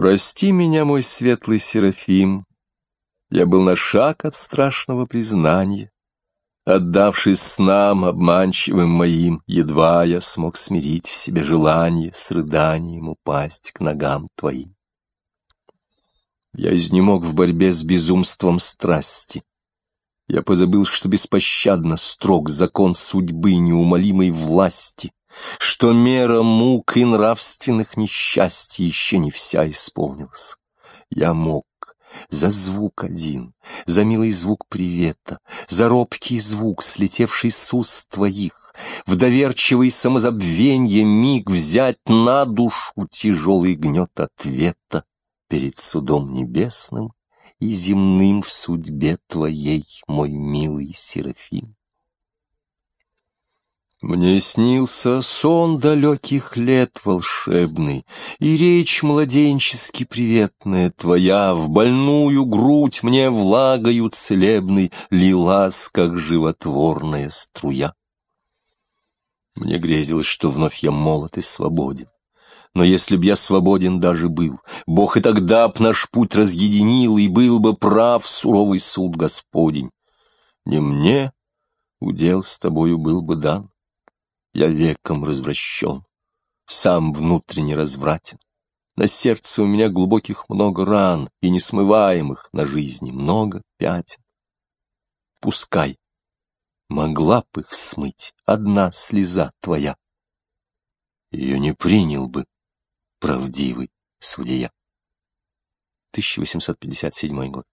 Прости меня, мой светлый Серафим, я был на шаг от страшного признания. Отдавшись снам обманчивым моим, едва я смог смирить в себе желание с рыданием упасть к ногам твоим. Я изнемог в борьбе с безумством страсти. Я позабыл, что беспощадно строг закон судьбы неумолимой власти, что мера мук и нравственных несчастий еще не вся исполнилась. Я мог за звук один, за милый звук привета, за робкий звук, слетевший с уст твоих, в доверчивый самозабвенье миг взять на душу тяжелый гнет ответа перед судом небесным и земным в судьбе твоей, мой милый Серафим. Мне снился сон далеких лет волшебный, И речь младенчески приветная твоя В больную грудь мне влагою целебной Лилась, как животворная струя. Мне грезилось, что вновь я молод и свободен. Но если б я свободен даже был, Бог и тогда б наш путь разъединил, И был бы прав суровый суд Господень. Не мне удел с тобою был бы дан, Я веком развращен, сам внутренне развратен. На сердце у меня глубоких много ран, И несмываемых на жизни много пятен. Пускай, могла б их смыть одна слеза твоя. Ее не принял бы правдивый судья. 1857 год.